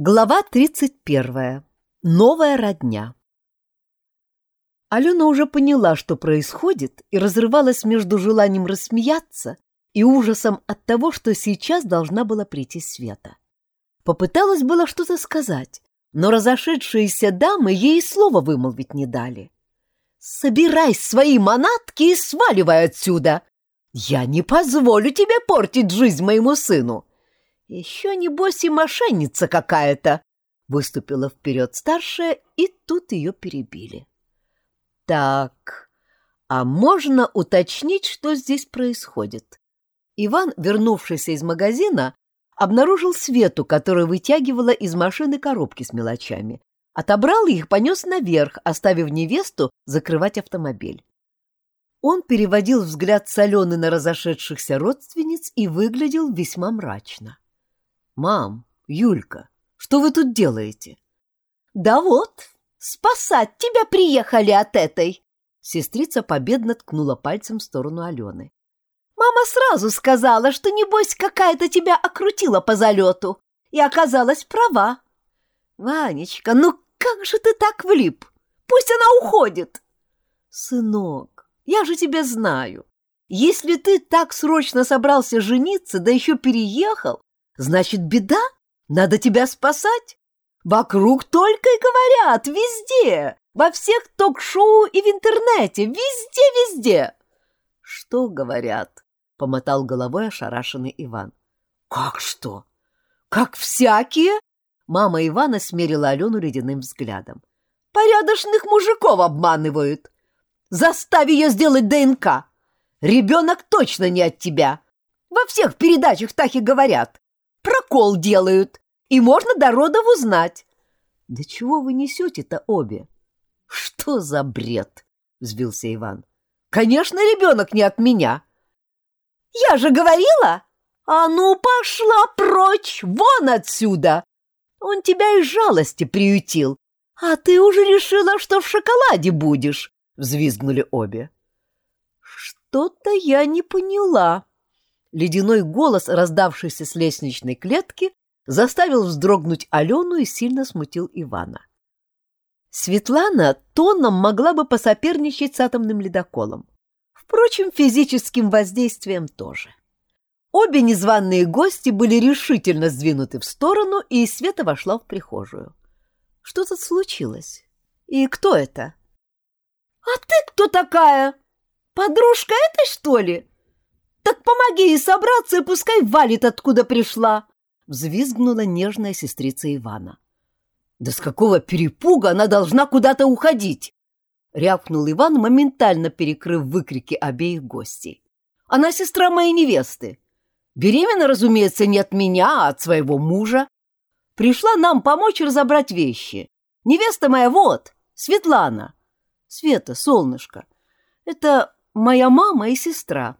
Глава 31. Новая родня. Алена уже поняла, что происходит, и разрывалась между желанием рассмеяться и ужасом от того, что сейчас должна была прийти Света. Попыталась было что-то сказать, но разошедшиеся дамы ей слова вымолвить не дали. «Собирай свои манатки и сваливай отсюда! Я не позволю тебе портить жизнь моему сыну!» «Еще, небось, и мошенница какая-то!» Выступила вперед старшая, и тут ее перебили. «Так, а можно уточнить, что здесь происходит?» Иван, вернувшийся из магазина, обнаружил Свету, которая вытягивала из машины коробки с мелочами. Отобрал их, понес наверх, оставив невесту закрывать автомобиль. Он переводил взгляд соленый на разошедшихся родственниц и выглядел весьма мрачно. «Мам, Юлька, что вы тут делаете?» «Да вот, спасать тебя приехали от этой!» Сестрица победно ткнула пальцем в сторону Алены. «Мама сразу сказала, что, небось, какая-то тебя окрутила по залету, и оказалась права. Ванечка, ну как же ты так влип? Пусть она уходит!» «Сынок, я же тебя знаю. Если ты так срочно собрался жениться, да еще переехал, Значит, беда? Надо тебя спасать? Вокруг только и говорят, везде, во всех ток-шоу и в интернете, везде-везде. Что говорят? Помотал головой ошарашенный Иван. Как что? Как всякие? Мама Ивана смерила Алену ледяным взглядом. Порядочных мужиков обманывают. Заставь ее сделать ДНК. Ребенок точно не от тебя. Во всех передачах так и говорят прокол делают, и можно до родов узнать. — Да чего вы несете-то обе? — Что за бред? — взвился Иван. — Конечно, ребенок не от меня. — Я же говорила! А ну, пошла прочь, вон отсюда! Он тебя из жалости приютил, а ты уже решила, что в шоколаде будешь, — взвизгнули обе. — Что-то я не поняла, Ледяной голос, раздавшийся с лестничной клетки, заставил вздрогнуть Алену и сильно смутил Ивана. Светлана тоном могла бы посоперничать с атомным ледоколом. Впрочем, физическим воздействием тоже. Обе незваные гости были решительно сдвинуты в сторону, и Света вошла в прихожую. Что тут случилось? И кто это? — А ты кто такая? Подружка этой, что ли? Так помоги ей собраться и пускай валит, откуда пришла!» Взвизгнула нежная сестрица Ивана. «Да с какого перепуга она должна куда-то уходить?» Рявкнул Иван, моментально перекрыв выкрики обеих гостей. «Она сестра моей невесты. Беременна, разумеется, не от меня, а от своего мужа. Пришла нам помочь разобрать вещи. Невеста моя вот, Светлана. Света, солнышко, это моя мама и сестра.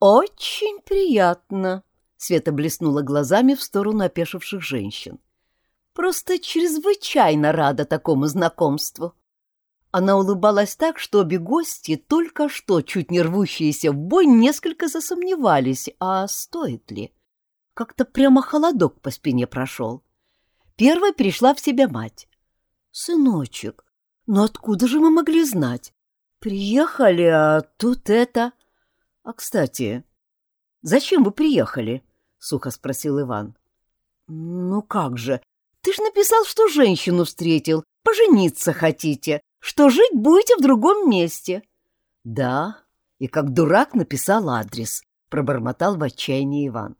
«Очень приятно», — Света блеснула глазами в сторону опешивших женщин. «Просто чрезвычайно рада такому знакомству». Она улыбалась так, что обе гости, только что чуть не рвущиеся в бой, несколько засомневались, а стоит ли. Как-то прямо холодок по спине прошел. Первой пришла в себя мать. «Сыночек, ну откуда же мы могли знать? Приехали, а тут это...» «А, кстати, зачем вы приехали?» — сухо спросил Иван. «Ну как же, ты ж написал, что женщину встретил, пожениться хотите, что жить будете в другом месте». «Да, и как дурак написал адрес», — пробормотал в отчаянии Иван.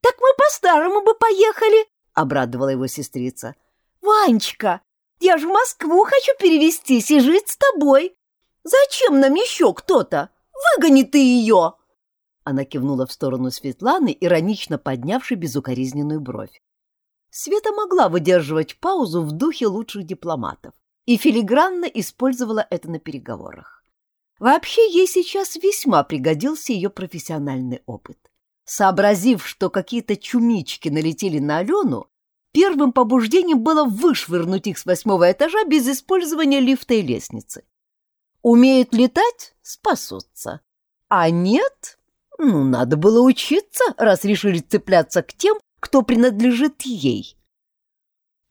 «Так мы по-старому бы поехали», — обрадовала его сестрица. «Ванечка, я же в Москву хочу перевестись и жить с тобой. Зачем нам еще кто-то?» Выгони ты ее!» Она кивнула в сторону Светланы, иронично поднявшей безукоризненную бровь. Света могла выдерживать паузу в духе лучших дипломатов и филигранно использовала это на переговорах. Вообще, ей сейчас весьма пригодился ее профессиональный опыт. Сообразив, что какие-то чумички налетели на Алену, первым побуждением было вышвырнуть их с восьмого этажа без использования лифта и лестницы. Умеют летать — спасутся. А нет? Ну, надо было учиться, раз решили цепляться к тем, кто принадлежит ей.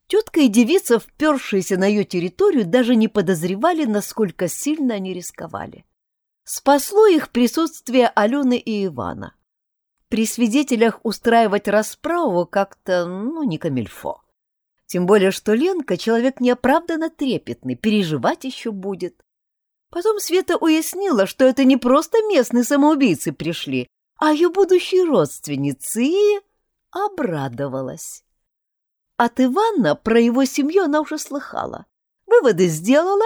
Тетка и девица, впершиеся на ее территорию, даже не подозревали, насколько сильно они рисковали. Спасло их присутствие Алены и Ивана. При свидетелях устраивать расправу как-то, ну, не камильфо. Тем более, что Ленка — человек неоправданно трепетный, переживать еще будет. Потом Света уяснила, что это не просто местные самоубийцы пришли, а ее будущие родственницы, и обрадовалась. От Ивана про его семью она уже слыхала. Выводы сделала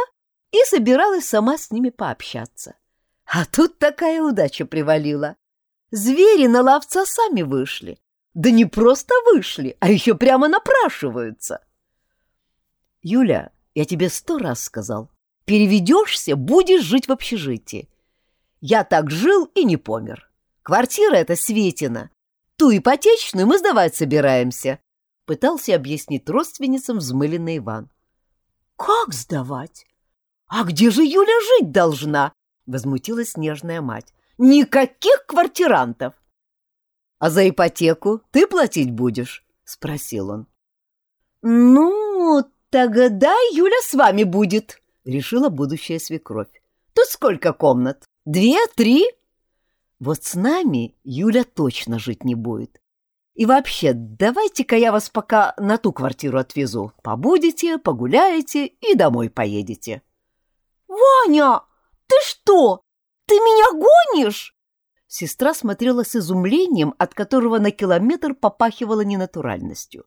и собиралась сама с ними пообщаться. А тут такая удача привалила. Звери на ловца сами вышли. Да не просто вышли, а еще прямо напрашиваются. Юля, я тебе сто раз сказал, переведешься, будешь жить в общежитии. Я так жил и не помер. Квартира эта Светина. Ту ипотечную мы сдавать собираемся. Пытался объяснить родственницам взмыленный Иван. Как сдавать? А где же Юля жить должна? Возмутилась нежная мать. Никаких квартирантов. А за ипотеку ты платить будешь? Спросил он. Ну, тогда Юля с вами будет, решила будущая свекровь. Тут сколько комнат? Две, три? Вот с нами Юля точно жить не будет. И вообще, давайте-ка я вас пока на ту квартиру отвезу. Побудете, погуляете и домой поедете. «Ваня, ты что? Ты меня гонишь?» Сестра смотрела с изумлением, от которого на километр попахивала ненатуральностью.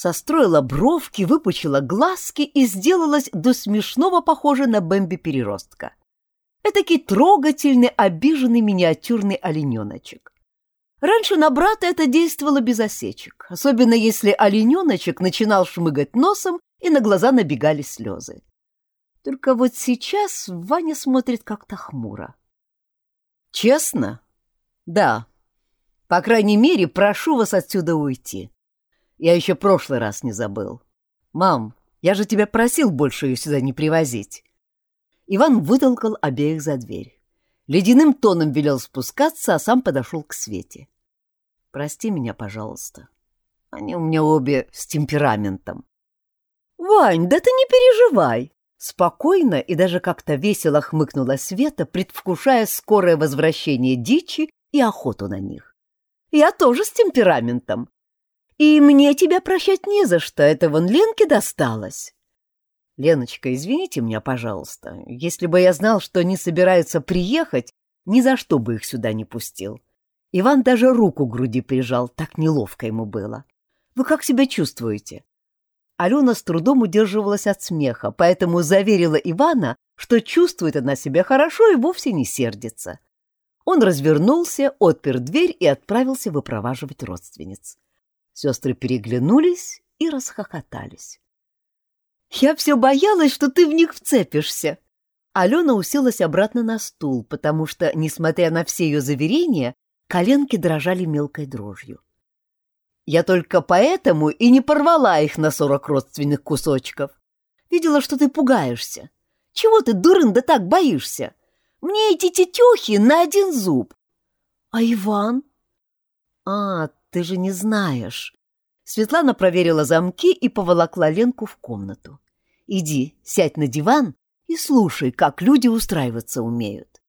Состроила бровки, выпучила глазки и сделалась до смешного похожа на Бэмби-переростка. Этакий трогательный, обиженный миниатюрный олененочек. Раньше на брата это действовало без осечек, особенно если олененочек начинал шмыгать носом и на глаза набегали слезы. Только вот сейчас Ваня смотрит как-то хмуро. «Честно? Да. По крайней мере, прошу вас отсюда уйти. Я еще прошлый раз не забыл. Мам, я же тебя просил больше ее сюда не привозить». Иван вытолкал обеих за дверь. Ледяным тоном велел спускаться, а сам подошел к Свете. «Прости меня, пожалуйста. Они у меня обе с темпераментом». «Вань, да ты не переживай!» Спокойно и даже как-то весело хмыкнула Света, предвкушая скорое возвращение дичи и охоту на них. «Я тоже с темпераментом. И мне тебя прощать не за что, это вон Ленке досталось». «Леночка, извините меня, пожалуйста. Если бы я знал, что они собираются приехать, ни за что бы их сюда не пустил». Иван даже руку к груди прижал, так неловко ему было. «Вы как себя чувствуете?» Алена с трудом удерживалась от смеха, поэтому заверила Ивана, что чувствует она себя хорошо и вовсе не сердится. Он развернулся, отпер дверь и отправился выпроваживать родственниц. Сестры переглянулись и расхохотались. Я все боялась, что ты в них вцепишься. Алена уселась обратно на стул, потому что, несмотря на все ее заверения, коленки дрожали мелкой дрожью. Я только поэтому и не порвала их на сорок родственных кусочков. Видела, что ты пугаешься. Чего ты, дурын, да так боишься? Мне эти тетюхи на один зуб. А Иван? А, ты же не знаешь. Светлана проверила замки и поволокла Ленку в комнату. «Иди, сядь на диван и слушай, как люди устраиваться умеют».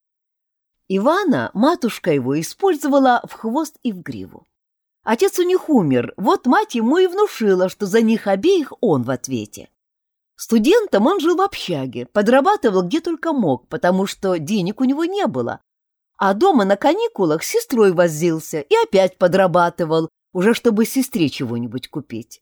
Ивана матушка его использовала в хвост и в гриву. Отец у них умер, вот мать ему и внушила, что за них обеих он в ответе. Студентом он жил в общаге, подрабатывал где только мог, потому что денег у него не было. А дома на каникулах с сестрой возился и опять подрабатывал, уже чтобы сестре чего-нибудь купить.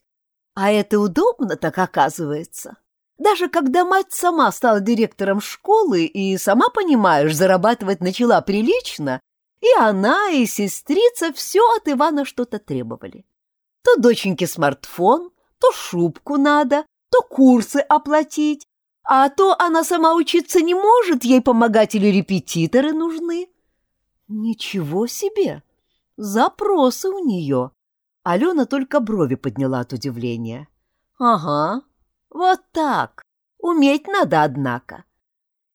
А это удобно так оказывается. Даже когда мать сама стала директором школы и, сама понимаешь, зарабатывать начала прилично, и она, и сестрица все от Ивана что-то требовали. То доченьке смартфон, то шубку надо, то курсы оплатить, а то она сама учиться не может, ей помогать или репетиторы нужны. Ничего себе! Запросы у нее. Алена только брови подняла от удивления. «Ага, вот так. Уметь надо, однако.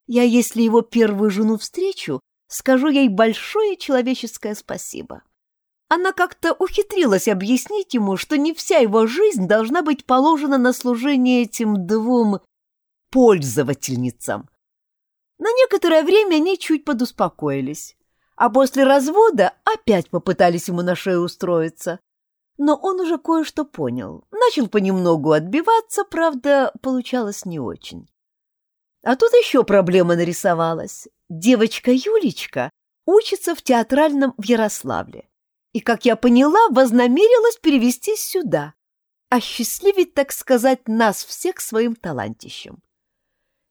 Я, если его первую жену встречу, скажу ей большое человеческое спасибо. Она как-то ухитрилась объяснить ему, что не вся его жизнь должна быть положена на служение этим двум пользовательницам. На некоторое время они чуть подуспокоились, а после развода опять попытались ему на шею устроиться. Но он уже кое-что понял, начал понемногу отбиваться, правда, получалось не очень. А тут еще проблема нарисовалась. Девочка Юлечка учится в театральном в Ярославле. И, как я поняла, вознамерилась перевестись сюда, осчастливить, так сказать, нас всех своим талантищем.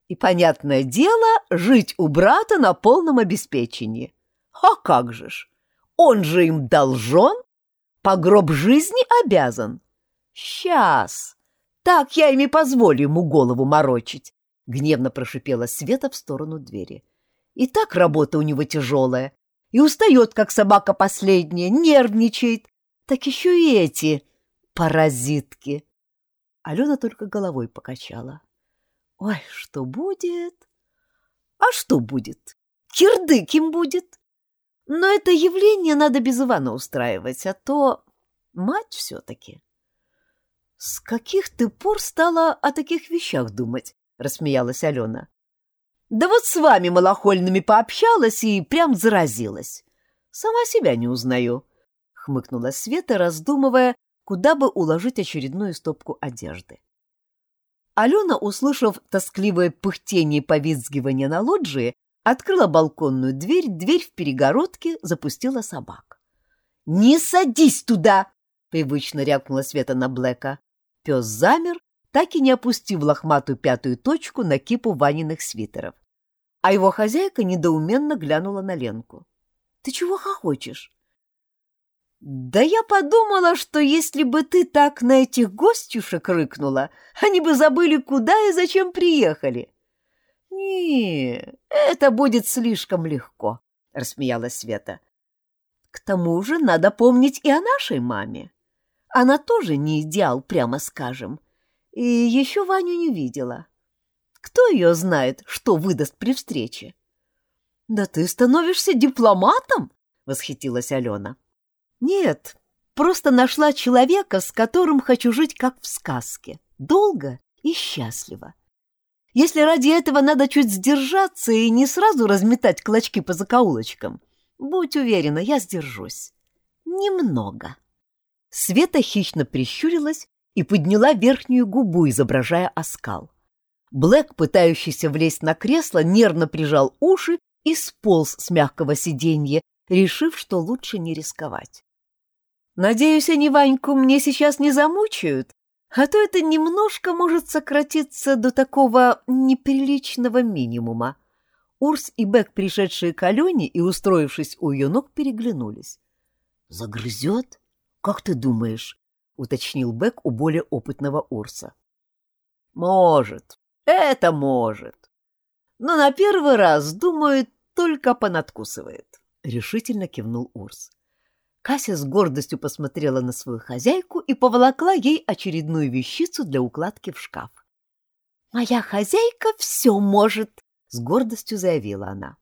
И, понятное дело, жить у брата на полном обеспечении. А как же ж? Он же им должен, по гроб жизни обязан. Сейчас. Так я ими позволю ему голову морочить, — гневно прошипела Света в сторону двери. И так работа у него тяжелая, и устает, как собака последняя, нервничает. Так еще и эти паразитки. Алена только головой покачала. Ой, что будет? А что будет? Кирдык им будет. Но это явление надо без Ивана устраивать, а то мать все-таки. С каких ты пор стала о таких вещах думать? Рассмеялась Алена. Да вот с вами малохольными пообщалась и прям заразилась. Сама себя не узнаю, — хмыкнула Света, раздумывая, куда бы уложить очередную стопку одежды. Алена, услышав тоскливое пыхтение и повизгивание на лоджии, открыла балконную дверь, дверь в перегородке, запустила собак. «Не садись туда!» — привычно рявкнула Света на Блэка. Пес замер, так и не опустив лохматую пятую точку на кипу Ваниных свитеров а его хозяйка недоуменно глянула на Ленку. — Ты чего хохочешь? — Да я подумала, что если бы ты так на этих гостюшек рыкнула, они бы забыли, куда и зачем приехали. — Не, это будет слишком легко, — рассмеялась Света. — К тому же надо помнить и о нашей маме. Она тоже не идеал, прямо скажем, и еще Ваню не видела. — кто ее знает, что выдаст при встрече? — Да ты становишься дипломатом? — восхитилась Алена. — Нет, просто нашла человека, с которым хочу жить как в сказке, долго и счастливо. Если ради этого надо чуть сдержаться и не сразу разметать клочки по закоулочкам, будь уверена, я сдержусь. Немного. Света хищно прищурилась и подняла верхнюю губу, изображая оскал. Блэк, пытающийся влезть на кресло, нервно прижал уши и сполз с мягкого сиденья, решив, что лучше не рисковать. «Надеюсь, они Ваньку мне сейчас не замучают, а то это немножко может сократиться до такого неприличного минимума». Урс и Бэк, пришедшие к Алене и устроившись у ее ног, переглянулись. «Загрызет? Как ты думаешь?» — уточнил Бэк у более опытного Урса. «Может. Это может. Но на первый раз, думаю, только понадкусывает. Решительно кивнул Урс. Кася с гордостью посмотрела на свою хозяйку и поволокла ей очередную вещицу для укладки в шкаф. «Моя хозяйка все может!» — с гордостью заявила она.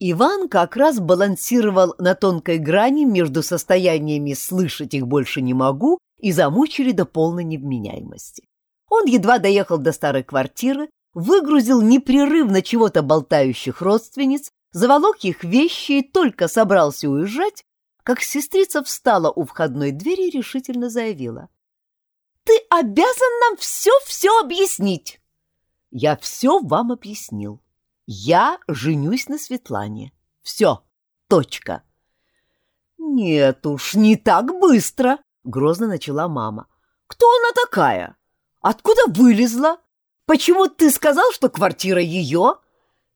Иван как раз балансировал на тонкой грани между состояниями «слышать их больше не могу» и «замучили до полной невменяемости». Он едва доехал до старой квартиры, выгрузил непрерывно чего-то болтающих родственниц, заволок их вещи и только собрался уезжать, как сестрица встала у входной двери и решительно заявила. «Ты обязан нам все-все объяснить!» «Я все вам объяснил. Я женюсь на Светлане. Все, точка!» «Нет уж, не так быстро!» — грозно начала мама. «Кто она такая?» Откуда вылезла? Почему ты сказал, что квартира ее?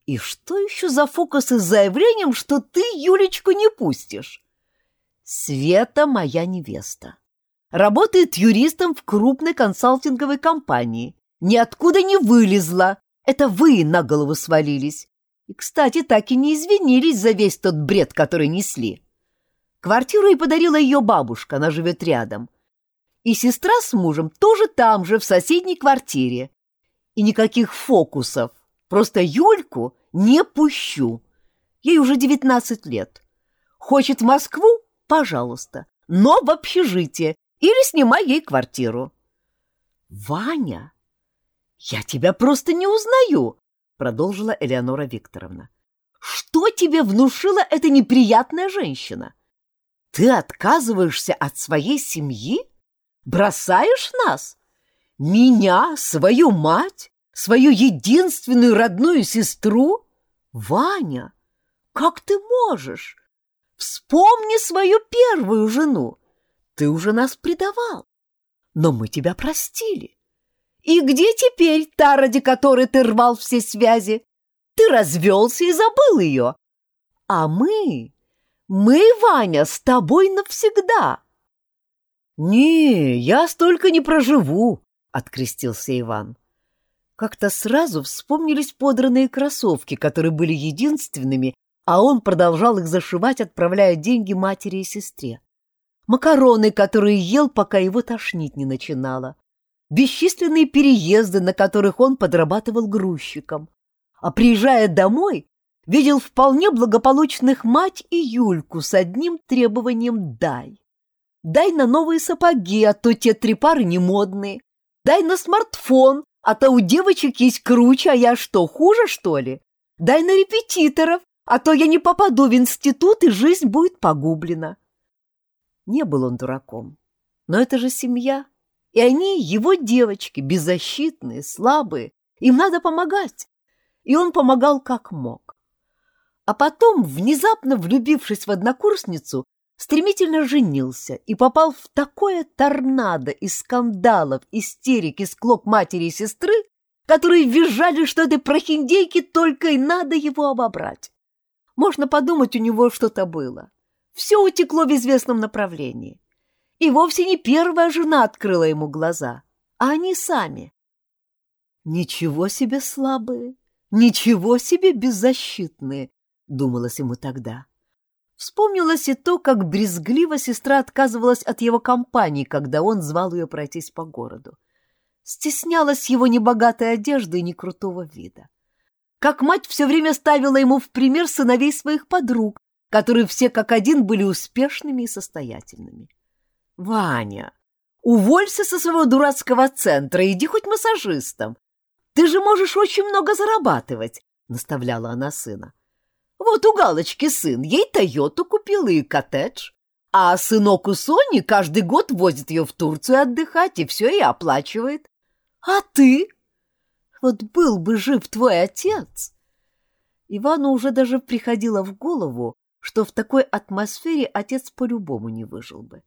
И что еще за фокусы с заявлением, что ты Юлечку не пустишь? Света моя невеста. Работает юристом в крупной консалтинговой компании. Ниоткуда не вылезла. Это вы на голову свалились. И, кстати, так и не извинились за весь тот бред, который несли. Квартиру ей подарила ее бабушка, она живет рядом. И сестра с мужем тоже там же, в соседней квартире. И никаких фокусов. Просто Юльку не пущу. Ей уже девятнадцать лет. Хочет в Москву? пожалуйста, но в общежитие или снимай ей квартиру. Ваня, я тебя просто не узнаю, продолжила Элеонора Викторовна. Что тебе внушила эта неприятная женщина? Ты отказываешься от своей семьи? Бросаешь нас? Меня, свою мать, свою единственную родную сестру? Ваня, как ты можешь? Вспомни свою первую жену. Ты уже нас предавал, но мы тебя простили. И где теперь та, ради которой ты рвал все связи? Ты развелся и забыл ее. А мы, мы, Ваня, с тобой навсегда. Не, я столько не проживу, открестился Иван. Как-то сразу вспомнились подранные кроссовки, которые были единственными, а он продолжал их зашивать, отправляя деньги матери и сестре. Макароны, которые ел, пока его тошнить не начинало. Бесчисленные переезды, на которых он подрабатывал грузчиком а приезжая домой, видел вполне благополучных мать и Юльку с одним требованием «дай». Дай на новые сапоги, а то те три пары не модные. Дай на смартфон, а то у девочек есть круче, а я что, хуже, что ли? Дай на репетиторов, а то я не попаду в институт, и жизнь будет погублена. Не был он дураком. Но это же семья, и они его девочки, беззащитные, слабые. Им надо помогать и он помогал как мог. А потом, внезапно влюбившись в однокурсницу, стремительно женился и попал в такое торнадо из скандалов, истерик и склок матери и сестры, которые визжали, что этой прохиндейке только и надо его обобрать. Можно подумать, у него что-то было. Все утекло в известном направлении. И вовсе не первая жена открыла ему глаза, а они сами. Ничего себе слабые! Ничего себе беззащитные, думалось ему тогда. Вспомнилось и то, как брезгливо сестра отказывалась от его компании, когда он звал ее пройтись по городу. Стеснялась его небогатой одежды и некрутого вида. Как мать все время ставила ему в пример сыновей своих подруг, которые все как один были успешными и состоятельными. «Ваня, уволься со своего дурацкого центра, иди хоть массажистом. Ты же можешь очень много зарабатывать, — наставляла она сына. Вот у Галочки сын, ей Тойоту купил и коттедж. А сынок у Сони каждый год возит ее в Турцию отдыхать и все и оплачивает. А ты? Вот был бы жив твой отец. Ивану уже даже приходило в голову, что в такой атмосфере отец по-любому не выжил бы.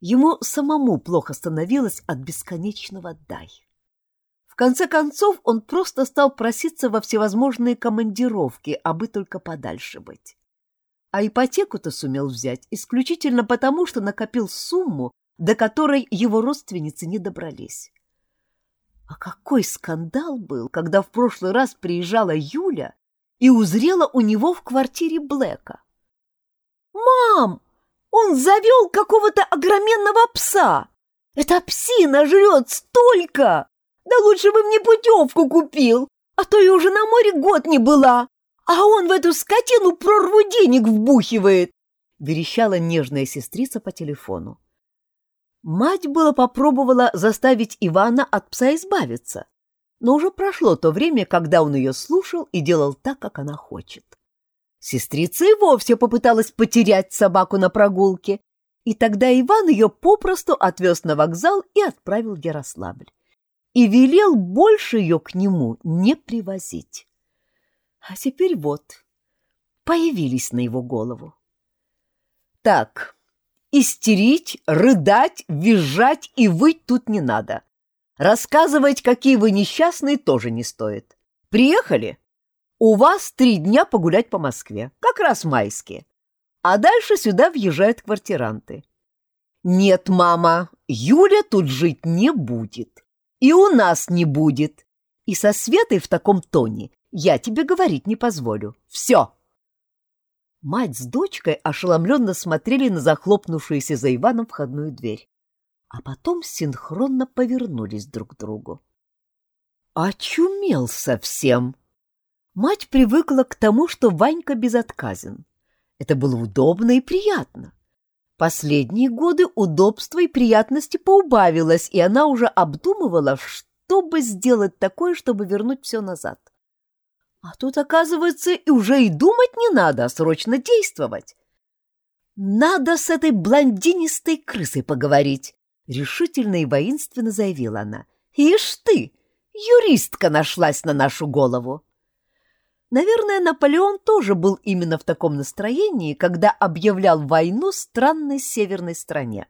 Ему самому плохо становилось от бесконечного «дай». Конце концов, он просто стал проситься во всевозможные командировки, а бы только подальше быть. А ипотеку-то сумел взять исключительно потому, что накопил сумму, до которой его родственницы не добрались. А какой скандал был, когда в прошлый раз приезжала Юля и узрела у него в квартире Блэка. «Мам, он завел какого-то огроменного пса! Эта псина жрет столько!» Да лучше бы мне путевку купил, а то я уже на море год не была, а он в эту скотину прорву денег вбухивает!» — верещала нежная сестрица по телефону. Мать было попробовала заставить Ивана от пса избавиться, но уже прошло то время, когда он ее слушал и делал так, как она хочет. Сестрица и вовсе попыталась потерять собаку на прогулке, и тогда Иван ее попросту отвез на вокзал и отправил в Ярославль и велел больше ее к нему не привозить. А теперь вот, появились на его голову. Так, истерить, рыдать, визжать и выть тут не надо. Рассказывать, какие вы несчастные, тоже не стоит. Приехали? У вас три дня погулять по Москве, как раз майские. А дальше сюда въезжают квартиранты. Нет, мама, Юля тут жить не будет и у нас не будет. И со Светой в таком тоне я тебе говорить не позволю. Все!» Мать с дочкой ошеломленно смотрели на захлопнувшуюся за Иваном входную дверь, а потом синхронно повернулись друг к другу. Очумел совсем. Мать привыкла к тому, что Ванька безотказен. Это было удобно и приятно. Последние годы удобства и приятности поубавилось, и она уже обдумывала, что бы сделать такое, чтобы вернуть все назад. А тут, оказывается, и уже и думать не надо, а срочно действовать. «Надо с этой блондинистой крысой поговорить», — решительно и воинственно заявила она. «Ишь ты, юристка нашлась на нашу голову!» Наверное, Наполеон тоже был именно в таком настроении, когда объявлял войну странной северной стране.